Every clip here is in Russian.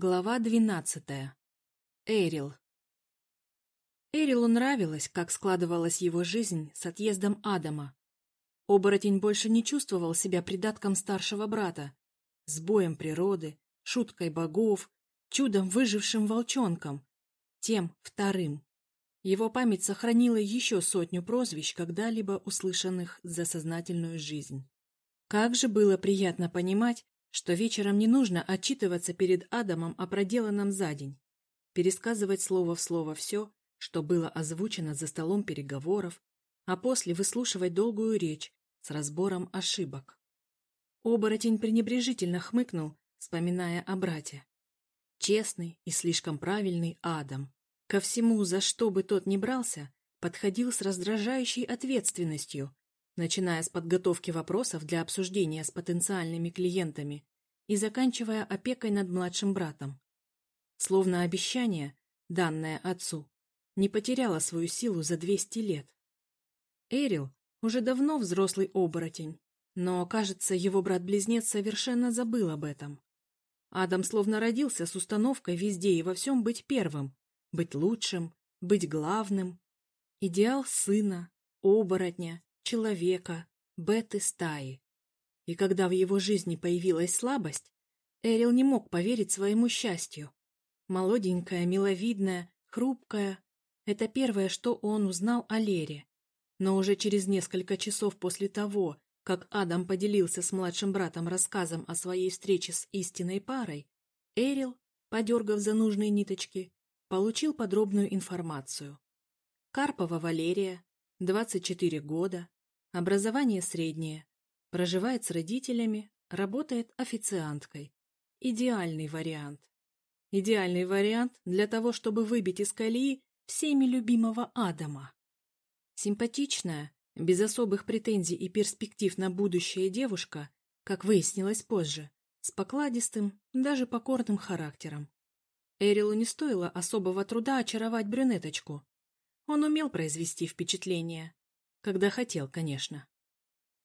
Глава двенадцатая. Эрил. Эрилу нравилось, как складывалась его жизнь с отъездом Адама. Оборотень больше не чувствовал себя придатком старшего брата, сбоем природы, шуткой богов, чудом выжившим волчонком, тем вторым. Его память сохранила еще сотню прозвищ, когда-либо услышанных за сознательную жизнь. Как же было приятно понимать, что вечером не нужно отчитываться перед Адамом о проделанном за день, пересказывать слово в слово все, что было озвучено за столом переговоров, а после выслушивать долгую речь с разбором ошибок. Оборотень пренебрежительно хмыкнул, вспоминая о брате. Честный и слишком правильный Адам. Ко всему, за что бы тот ни брался, подходил с раздражающей ответственностью, начиная с подготовки вопросов для обсуждения с потенциальными клиентами и заканчивая опекой над младшим братом. Словно обещание, данное отцу, не потеряло свою силу за 200 лет. Эрил уже давно взрослый оборотень, но, кажется, его брат-близнец совершенно забыл об этом. Адам словно родился с установкой везде и во всем быть первым, быть лучшим, быть главным. Идеал сына, оборотня, человека, беты стаи. И когда в его жизни появилась слабость, Эрил не мог поверить своему счастью. Молоденькая, миловидная, хрупкая — это первое, что он узнал о Лере. Но уже через несколько часов после того, как Адам поделился с младшим братом рассказом о своей встрече с истинной парой, Эрил, подергав за нужные ниточки, получил подробную информацию. Карпова Валерия, 24 года, Образование среднее. Проживает с родителями, работает официанткой. Идеальный вариант. Идеальный вариант для того, чтобы выбить из колеи всеми любимого Адама. Симпатичная, без особых претензий и перспектив на будущее девушка, как выяснилось позже, с покладистым, даже покорным характером. Эрилу не стоило особого труда очаровать брюнеточку. Он умел произвести впечатление, когда хотел, конечно.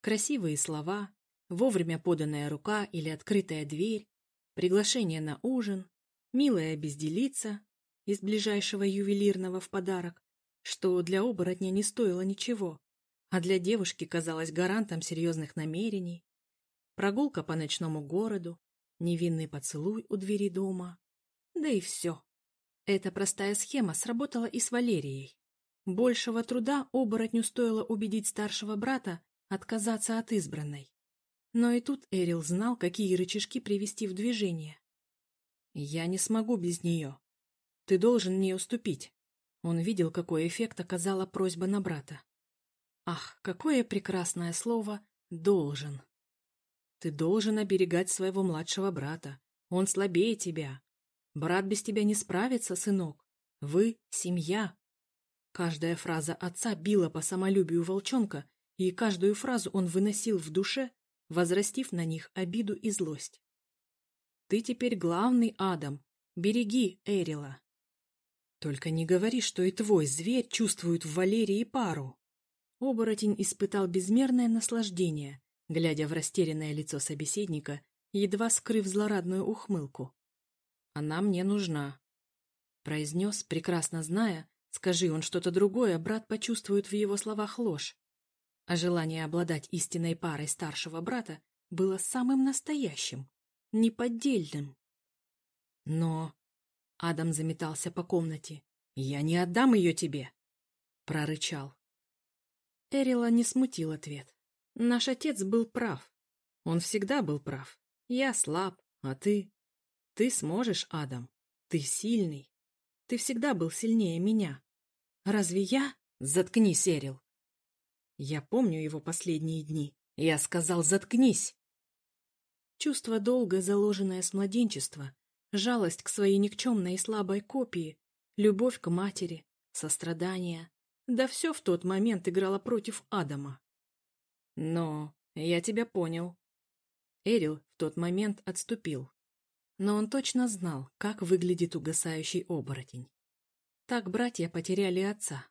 Красивые слова, вовремя поданная рука или открытая дверь, приглашение на ужин, милая безделица из ближайшего ювелирного в подарок, что для оборотня не стоило ничего, а для девушки казалось гарантом серьезных намерений, прогулка по ночному городу, невинный поцелуй у двери дома, да и все. Эта простая схема сработала и с Валерией. Большего труда оборотню стоило убедить старшего брата отказаться от избранной. Но и тут Эрил знал, какие рычажки привести в движение. «Я не смогу без нее. Ты должен мне уступить». Он видел, какой эффект оказала просьба на брата. Ах, какое прекрасное слово «должен». Ты должен оберегать своего младшего брата. Он слабее тебя. Брат без тебя не справится, сынок. Вы — семья. Каждая фраза отца била по самолюбию волчонка, и каждую фразу он выносил в душе, возрастив на них обиду и злость. «Ты теперь главный Адам. Береги Эрила». «Только не говори, что и твой зверь чувствует в Валерии пару». Оборотень испытал безмерное наслаждение, глядя в растерянное лицо собеседника, едва скрыв злорадную ухмылку. «Она мне нужна», — произнес, прекрасно зная, Скажи он что-то другое, брат почувствует в его словах ложь. А желание обладать истинной парой старшего брата было самым настоящим, неподдельным. Но... Адам заметался по комнате. «Я не отдам ее тебе!» — прорычал. Эрила не смутил ответ. «Наш отец был прав. Он всегда был прав. Я слаб, а ты... Ты сможешь, Адам. Ты сильный. Ты всегда был сильнее меня. Разве я? Заткнись, Эрил. Я помню его последние дни. Я сказал, заткнись. Чувство долга, заложенное с младенчества, жалость к своей никчемной и слабой копии, любовь к матери, сострадание. Да все в тот момент играло против Адама. Но я тебя понял. Эрил в тот момент отступил. Но он точно знал, как выглядит угасающий оборотень. Так братья потеряли отца.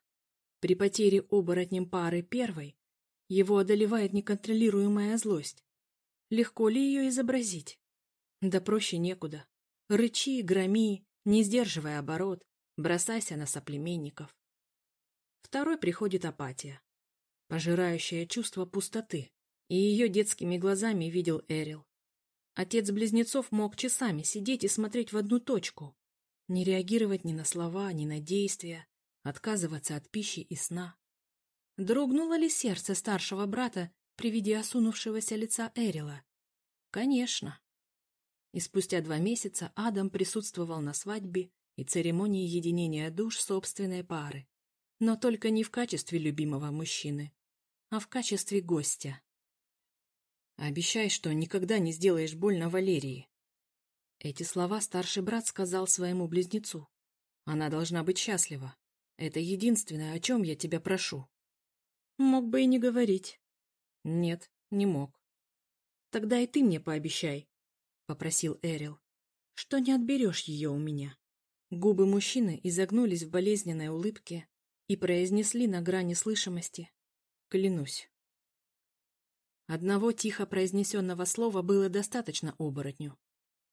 При потере оборотнем пары первой его одолевает неконтролируемая злость. Легко ли ее изобразить? Да проще некуда. Рычи, громи, не сдерживая оборот, бросайся на соплеменников. Второй приходит апатия, пожирающее чувство пустоты, и ее детскими глазами видел Эрил. Отец близнецов мог часами сидеть и смотреть в одну точку, не реагировать ни на слова, ни на действия, отказываться от пищи и сна. Дрогнуло ли сердце старшего брата при виде осунувшегося лица Эрила? Конечно. И спустя два месяца Адам присутствовал на свадьбе и церемонии единения душ собственной пары, но только не в качестве любимого мужчины, а в качестве гостя. «Обещай, что никогда не сделаешь больно Валерии». Эти слова старший брат сказал своему близнецу. «Она должна быть счастлива. Это единственное, о чем я тебя прошу». Мог бы и не говорить. Нет, не мог. Тогда и ты мне пообещай, — попросил Эрил, — что не отберешь ее у меня. Губы мужчины изогнулись в болезненной улыбке и произнесли на грани слышимости «Клянусь». Одного тихо произнесенного слова было достаточно оборотню.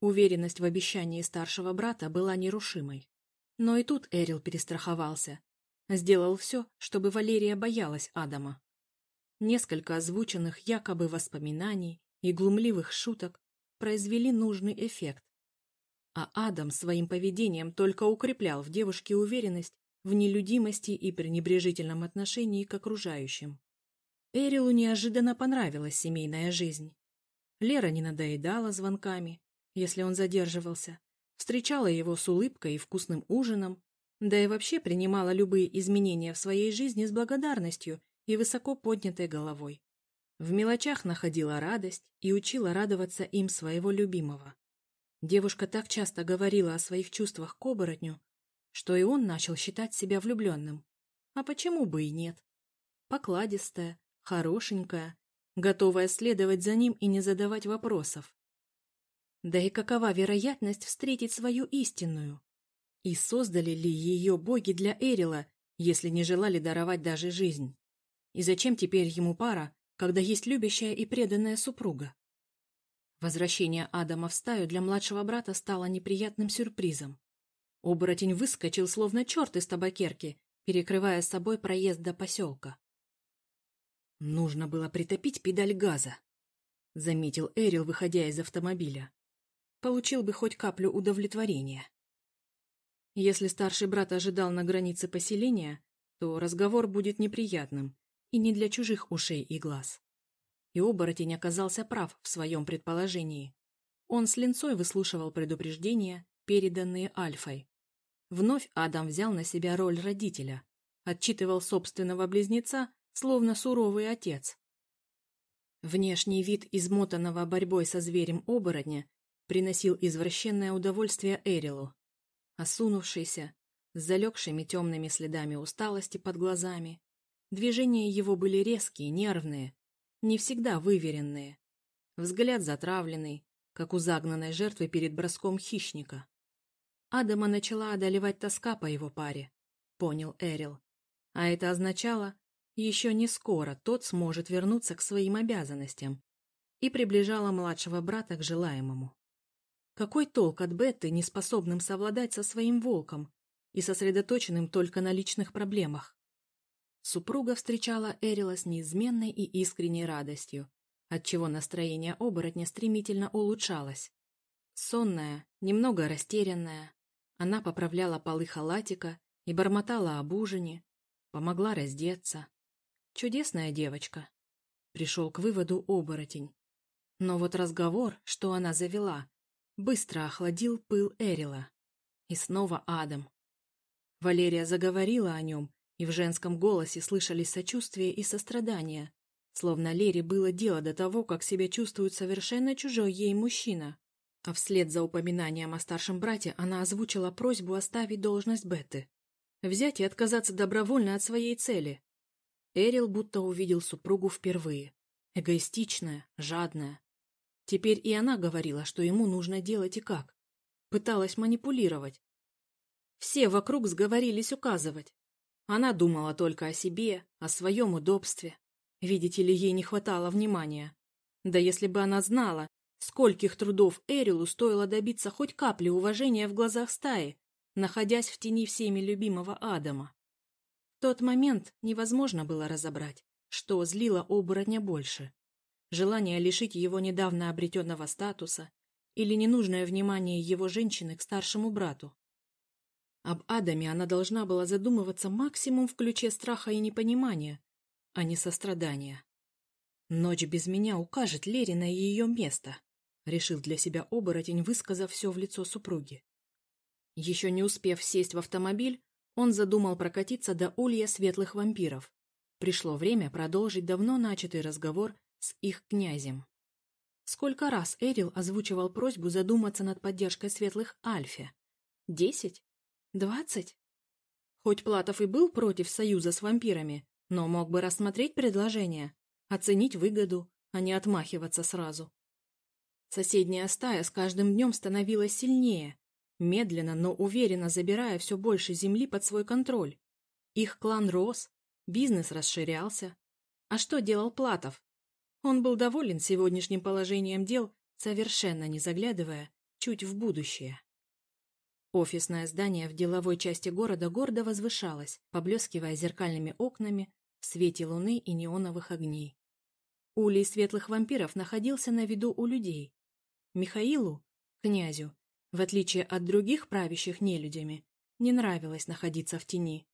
Уверенность в обещании старшего брата была нерушимой. Но и тут Эрил перестраховался, Сделал все, чтобы Валерия боялась Адама. Несколько озвученных якобы воспоминаний и глумливых шуток произвели нужный эффект. А Адам своим поведением только укреплял в девушке уверенность в нелюдимости и пренебрежительном отношении к окружающим. Эрилу неожиданно понравилась семейная жизнь. Лера не надоедала звонками, если он задерживался, встречала его с улыбкой и вкусным ужином, да и вообще принимала любые изменения в своей жизни с благодарностью и высоко поднятой головой. В мелочах находила радость и учила радоваться им своего любимого. Девушка так часто говорила о своих чувствах к оборотню, что и он начал считать себя влюбленным. А почему бы и нет? Покладистая, хорошенькая, готовая следовать за ним и не задавать вопросов. Да и какова вероятность встретить свою истинную? И создали ли ее боги для Эрила, если не желали даровать даже жизнь? И зачем теперь ему пара, когда есть любящая и преданная супруга? Возвращение Адама в стаю для младшего брата стало неприятным сюрпризом. Оборотень выскочил, словно черт из табакерки, перекрывая с собой проезд до поселка. «Нужно было притопить педаль газа», — заметил Эрил, выходя из автомобиля. Получил бы хоть каплю удовлетворения. Если старший брат ожидал на границе поселения, то разговор будет неприятным и не для чужих ушей и глаз. И оборотень оказался прав в своем предположении. Он с линцой выслушивал предупреждения, переданные Альфой. Вновь Адам взял на себя роль родителя, отчитывал собственного близнеца, словно суровый отец. Внешний вид измотанного борьбой со зверем оборотня приносил извращенное удовольствие Эрилу осунувшийся, с залегшими темными следами усталости под глазами. Движения его были резкие, нервные, не всегда выверенные. Взгляд затравленный, как у загнанной жертвы перед броском хищника. Адама начала одолевать тоска по его паре, понял Эрил. А это означало, еще не скоро тот сможет вернуться к своим обязанностям и приближала младшего брата к желаемому. Какой толк от Бетты, не способным совладать со своим волком и сосредоточенным только на личных проблемах? Супруга встречала Эрила с неизменной и искренней радостью, отчего настроение оборотня стремительно улучшалось. Сонная, немного растерянная, она поправляла полы халатика и бормотала об ужине, помогла раздеться. Чудесная девочка. Пришел к выводу оборотень. Но вот разговор, что она завела, быстро охладил пыл Эрила. И снова Адам. Валерия заговорила о нем, и в женском голосе слышались сочувствие и сострадание, словно Лере было дело до того, как себя чувствует совершенно чужой ей мужчина. А вслед за упоминанием о старшем брате она озвучила просьбу оставить должность Бетты. Взять и отказаться добровольно от своей цели. Эрил будто увидел супругу впервые. Эгоистичная, жадная, Теперь и она говорила, что ему нужно делать и как. Пыталась манипулировать. Все вокруг сговорились указывать. Она думала только о себе, о своем удобстве. Видите ли, ей не хватало внимания. Да если бы она знала, Скольких трудов Эрилу стоило добиться хоть капли уважения в глазах стаи, находясь в тени всеми любимого Адама. В тот момент невозможно было разобрать, что злило оборотня больше. Желание лишить его недавно обретенного статуса или ненужное внимание его женщины к старшему брату. Об Адаме она должна была задумываться максимум в ключе страха и непонимания, а не сострадания. «Ночь без меня укажет Лере на ее место», — решил для себя оборотень, высказав все в лицо супруги. Еще не успев сесть в автомобиль, он задумал прокатиться до улья светлых вампиров. Пришло время продолжить давно начатый разговор с их князем. Сколько раз Эрил озвучивал просьбу задуматься над поддержкой светлых Альфе? Десять? Двадцать? Хоть Платов и был против союза с вампирами, но мог бы рассмотреть предложение, оценить выгоду, а не отмахиваться сразу. Соседняя стая с каждым днем становилась сильнее, медленно, но уверенно забирая все больше земли под свой контроль. Их клан рос, бизнес расширялся. А что делал Платов? Он был доволен сегодняшним положением дел, совершенно не заглядывая чуть в будущее. Офисное здание в деловой части города гордо возвышалось, поблескивая зеркальными окнами в свете луны и неоновых огней. Улей светлых вампиров находился на виду у людей. Михаилу, князю, в отличие от других правящих нелюдями, не нравилось находиться в тени.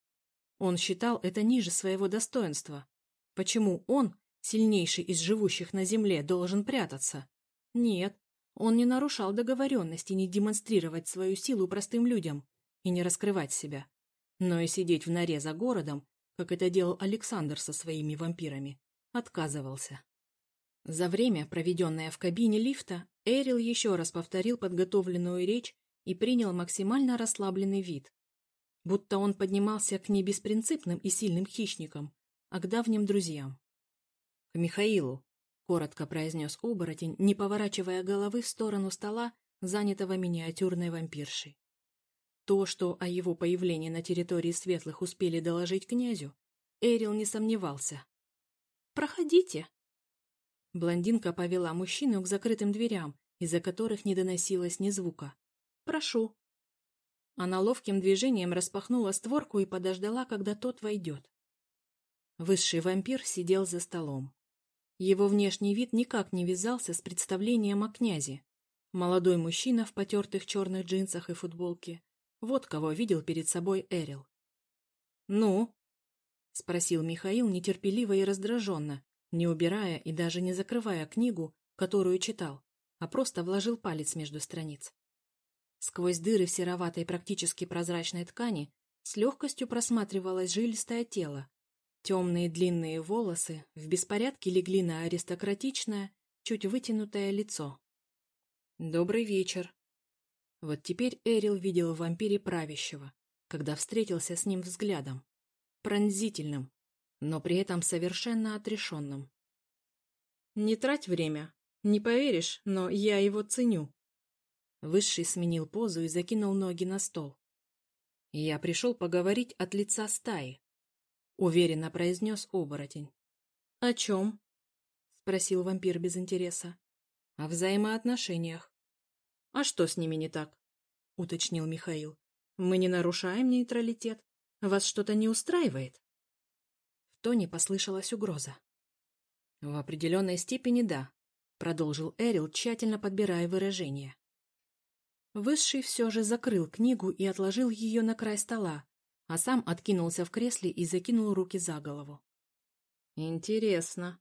Он считал это ниже своего достоинства. Почему он, сильнейший из живущих на земле, должен прятаться? Нет, он не нарушал договоренности не демонстрировать свою силу простым людям и не раскрывать себя. Но и сидеть в норе за городом, как это делал Александр со своими вампирами, отказывался. За время, проведенное в кабине лифта, Эрил еще раз повторил подготовленную речь и принял максимально расслабленный вид. Будто он поднимался к не беспринципным и сильным хищникам, а к давним друзьям. — Михаилу, — коротко произнес оборотень, не поворачивая головы в сторону стола, занятого миниатюрной вампиршей. То, что о его появлении на территории светлых успели доложить князю, Эрил не сомневался. «Проходите», Блондинка повела мужчину к закрытым дверям, из-за которых не доносилось ни звука. «Прошу». Она ловким движением распахнула створку и подождала, когда тот войдет. Высший вампир сидел за столом. Его внешний вид никак не вязался с представлением о князе. Молодой мужчина в потертых черных джинсах и футболке. Вот кого видел перед собой Эрил. «Ну?» — спросил Михаил нетерпеливо и раздраженно, не убирая и даже не закрывая книгу, которую читал, а просто вложил палец между страниц. Сквозь дыры в сероватой практически прозрачной ткани с легкостью просматривалось жилистое тело. Темные длинные волосы в беспорядке легли на аристократичное, чуть вытянутое лицо. «Добрый вечер». Вот теперь Эрил видел в вампире правящего, когда встретился с ним взглядом. Пронзительным, но при этом совершенно отрешенным. «Не трать время. Не поверишь, но я его ценю». Высший сменил позу и закинул ноги на стол. «Я пришел поговорить от лица стаи», — уверенно произнес оборотень. «О чем?» — спросил вампир без интереса. «О взаимоотношениях». «А что с ними не так?» — уточнил Михаил. «Мы не нарушаем нейтралитет. Вас что-то не устраивает?» тоне послышалась угроза. «В определенной степени да», — продолжил Эрил, тщательно подбирая выражение. Высший все же закрыл книгу и отложил ее на край стола, а сам откинулся в кресле и закинул руки за голову. «Интересно».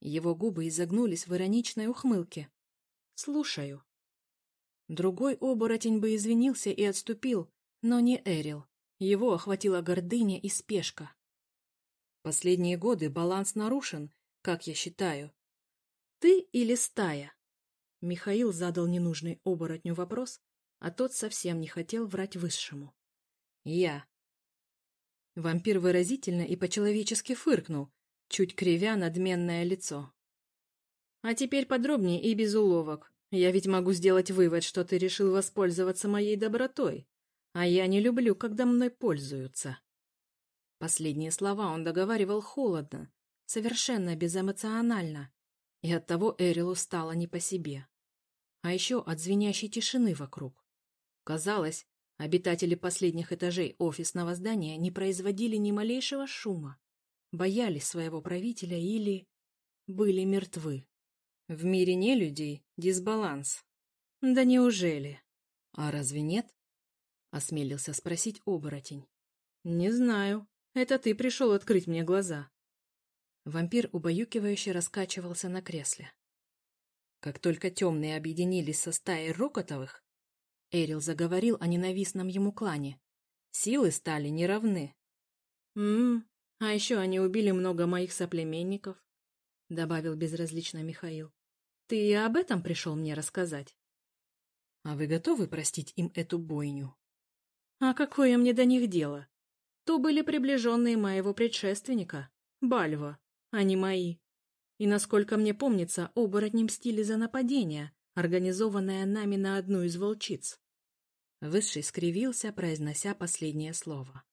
Его губы изогнулись в ироничной ухмылке. «Слушаю». Другой оборотень бы извинился и отступил, но не Эрил. Его охватила гордыня и спешка. Последние годы баланс нарушен, как я считаю. Ты или стая? Михаил задал ненужный оборотню вопрос, а тот совсем не хотел врать высшему. Я. Вампир выразительно и по-человечески фыркнул, чуть кривя надменное лицо. А теперь подробнее и без уловок. Я ведь могу сделать вывод, что ты решил воспользоваться моей добротой, а я не люблю, когда мной пользуются. Последние слова он договаривал холодно, совершенно безэмоционально, и оттого Эрилу стало не по себе. а еще от звенящей тишины вокруг. Казалось, обитатели последних этажей офисного здания не производили ни малейшего шума, боялись своего правителя или были мертвы. В мире не людей дисбаланс. Да неужели? А разве нет? Осмелился спросить оборотень. Не знаю. Это ты пришел открыть мне глаза. Вампир убаюкивающе раскачивался на кресле. Как только темные объединились со стаей Рокотовых, Эрил заговорил о ненавистном ему клане. Силы стали неравны. «М-м, а еще они убили много моих соплеменников», — добавил безразлично Михаил. «Ты и об этом пришел мне рассказать?» «А вы готовы простить им эту бойню?» «А какое мне до них дело? То были приближенные моего предшественника, Бальва а не мои. И, насколько мне помнится, оборотни мстили за нападение, организованное нами на одну из волчиц. Высший скривился, произнося последнее слово.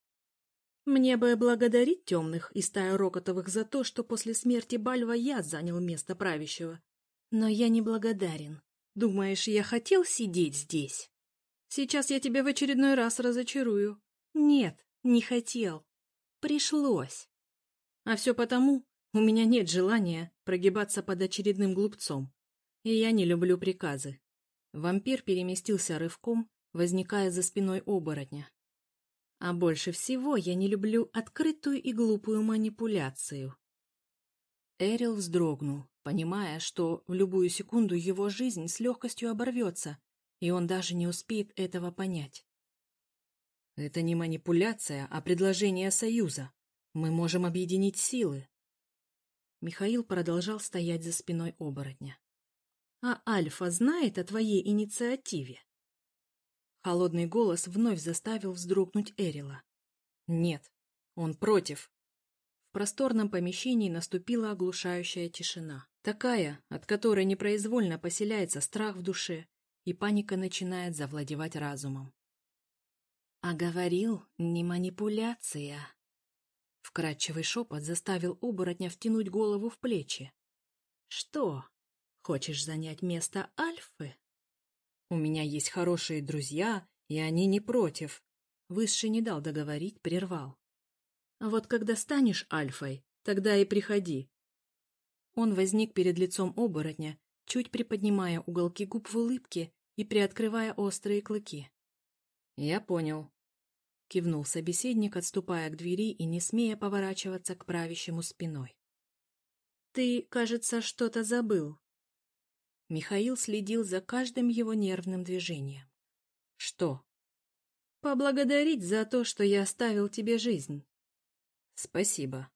Мне бы благодарить темных и стаю Рокотовых за то, что после смерти Бальва я занял место правящего. Но я не благодарен. Думаешь, я хотел сидеть здесь? Сейчас я тебя в очередной раз разочарую. Нет, не хотел. Пришлось. А все потому, у меня нет желания прогибаться под очередным глупцом, и я не люблю приказы. Вампир переместился рывком, возникая за спиной оборотня. А больше всего я не люблю открытую и глупую манипуляцию. Эрил вздрогнул, понимая, что в любую секунду его жизнь с легкостью оборвется, и он даже не успеет этого понять. Это не манипуляция, а предложение союза. Мы можем объединить силы. Михаил продолжал стоять за спиной оборотня. «А Альфа знает о твоей инициативе?» Холодный голос вновь заставил вздрогнуть Эрила. «Нет, он против». В просторном помещении наступила оглушающая тишина. Такая, от которой непроизвольно поселяется страх в душе, и паника начинает завладевать разумом. «А говорил, не манипуляция», Вкрадчивый шепот заставил оборотня втянуть голову в плечи. «Что? Хочешь занять место Альфы?» «У меня есть хорошие друзья, и они не против». Высший не дал договорить, прервал. «Вот когда станешь Альфой, тогда и приходи». Он возник перед лицом оборотня, чуть приподнимая уголки губ в улыбке и приоткрывая острые клыки. «Я понял», кивнул собеседник, отступая к двери и не смея поворачиваться к правящему спиной. Ты, кажется, что-то забыл. Михаил следил за каждым его нервным движением. Что? Поблагодарить за то, что я оставил тебе жизнь. Спасибо.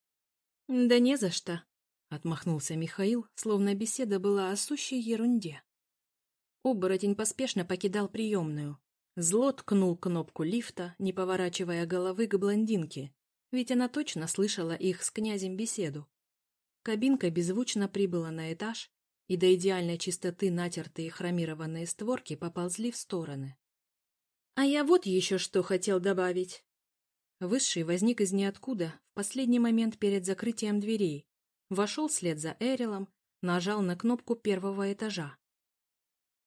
Да не за что, отмахнулся Михаил, словно беседа была о сущей ерунде. Оборотень поспешно покидал приемную, Зло ткнул кнопку лифта, не поворачивая головы к блондинке, ведь она точно слышала их с князем беседу. Кабинка беззвучно прибыла на этаж, и до идеальной чистоты натертые хромированные створки поползли в стороны. «А я вот еще что хотел добавить!» Высший возник из ниоткуда в последний момент перед закрытием дверей, вошел вслед за Эрилом, нажал на кнопку первого этажа.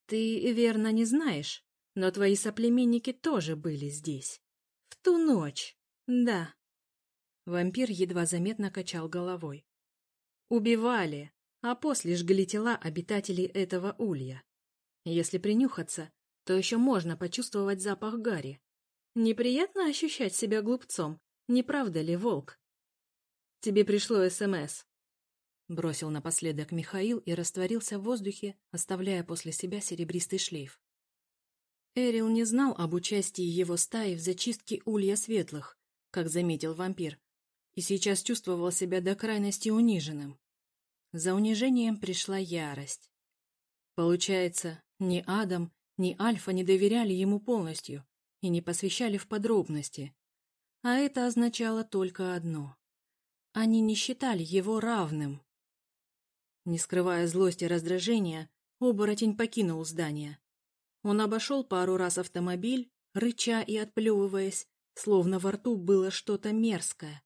«Ты верно не знаешь, но твои соплеменники тоже были здесь. В ту ночь. Да. Вампир едва заметно качал головой. Убивали, а после жгли тела обитателей этого улья. Если принюхаться, то еще можно почувствовать запах гари. Неприятно ощущать себя глупцом, не правда ли, волк? Тебе пришло СМС. Бросил напоследок Михаил и растворился в воздухе, оставляя после себя серебристый шлейф. Эрил не знал об участии его стаи в зачистке улья светлых, как заметил вампир, и сейчас чувствовал себя до крайности униженным. За унижением пришла ярость. Получается, ни Адам, ни Альфа не доверяли ему полностью и не посвящали в подробности. А это означало только одно. Они не считали его равным. Не скрывая злости и раздражения, оборотень покинул здание. Он обошел пару раз автомобиль, рыча и отплевываясь, словно во рту было что-то мерзкое.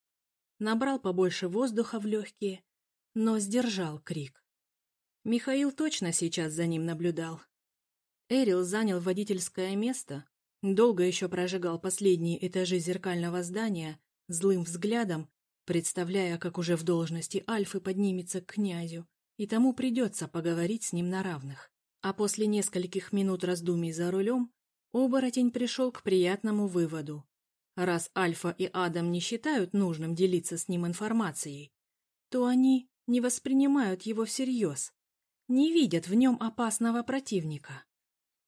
Набрал побольше воздуха в легкие, но сдержал крик. Михаил точно сейчас за ним наблюдал. Эрил занял водительское место, долго еще прожигал последние этажи зеркального здания злым взглядом, представляя, как уже в должности Альфы поднимется к князю, и тому придется поговорить с ним на равных. А после нескольких минут раздумий за рулем, оборотень пришел к приятному выводу. Раз Альфа и Адам не считают нужным делиться с ним информацией, то они не воспринимают его всерьез, не видят в нем опасного противника.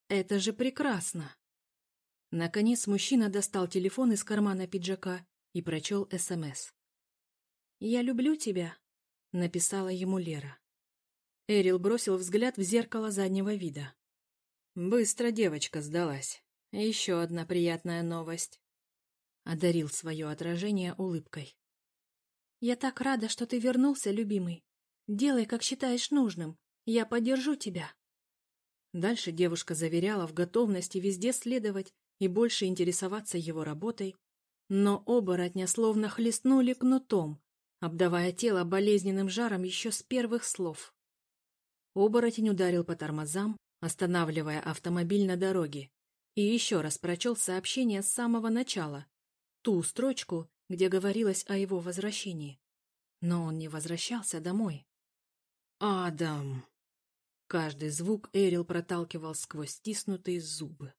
Это же прекрасно! Наконец мужчина достал телефон из кармана пиджака и прочел СМС. «Я люблю тебя», — написала ему Лера. Эрил бросил взгляд в зеркало заднего вида. Быстро девочка сдалась. Еще одна приятная новость. Одарил свое отражение улыбкой. «Я так рада, что ты вернулся, любимый. Делай, как считаешь нужным. Я поддержу тебя». Дальше девушка заверяла в готовности везде следовать и больше интересоваться его работой, но оборотня словно хлестнули кнутом, обдавая тело болезненным жаром еще с первых слов. Оборотень ударил по тормозам, останавливая автомобиль на дороге, и еще раз прочел сообщение с самого начала, ту строчку, где говорилось о его возвращении. Но он не возвращался домой. «Адам!» Каждый звук Эрил проталкивал сквозь стиснутые зубы.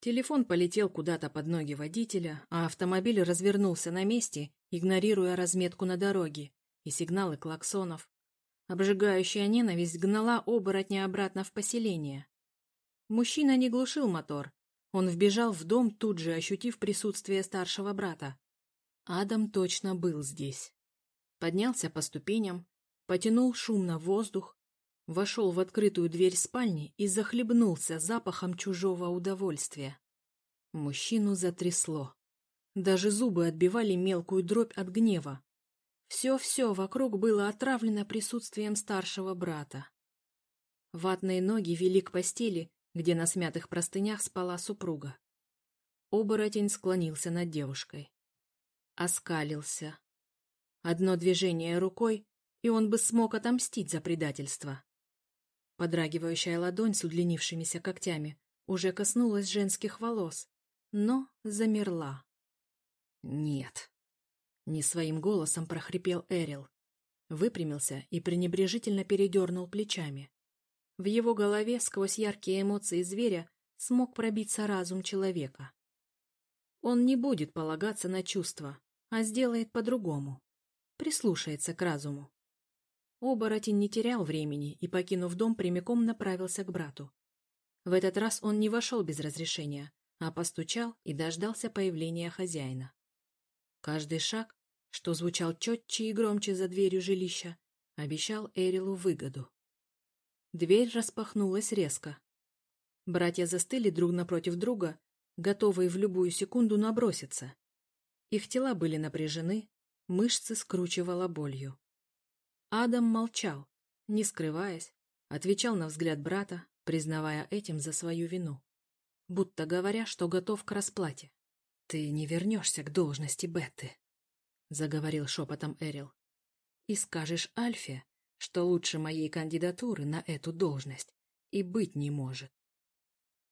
Телефон полетел куда-то под ноги водителя, а автомобиль развернулся на месте, игнорируя разметку на дороге и сигналы клаксонов. Обжигающая ненависть гнала оборотня обратно в поселение. Мужчина не глушил мотор. Он вбежал в дом, тут же ощутив присутствие старшего брата. Адам точно был здесь. Поднялся по ступеням, потянул шумно воздух, вошел в открытую дверь спальни и захлебнулся запахом чужого удовольствия. Мужчину затрясло. Даже зубы отбивали мелкую дробь от гнева. Все-все вокруг было отравлено присутствием старшего брата. Ватные ноги вели к постели, где на смятых простынях спала супруга. Оборотень склонился над девушкой. Оскалился. Одно движение рукой, и он бы смог отомстить за предательство. Подрагивающая ладонь с удлинившимися когтями уже коснулась женских волос, но замерла. «Нет», не своим голосом прохрипел Эрил. Выпрямился и пренебрежительно передернул плечами. В его голове, сквозь яркие эмоции зверя, смог пробиться разум человека. Он не будет полагаться на чувства, а сделает по-другому. Прислушается к разуму. Оборотень не терял времени и, покинув дом, прямиком направился к брату. В этот раз он не вошел без разрешения, а постучал и дождался появления хозяина. Каждый шаг, что звучал четче и громче за дверью жилища, обещал Эрилу выгоду. Дверь распахнулась резко. Братья застыли друг напротив друга, готовые в любую секунду наброситься. Их тела были напряжены, мышцы скручивало болью. Адам молчал, не скрываясь, отвечал на взгляд брата, признавая этим за свою вину, будто говоря, что готов к расплате. «Ты не вернешься к должности Бетты», — заговорил шепотом Эрил. «И скажешь Альфе, что лучше моей кандидатуры на эту должность и быть не может».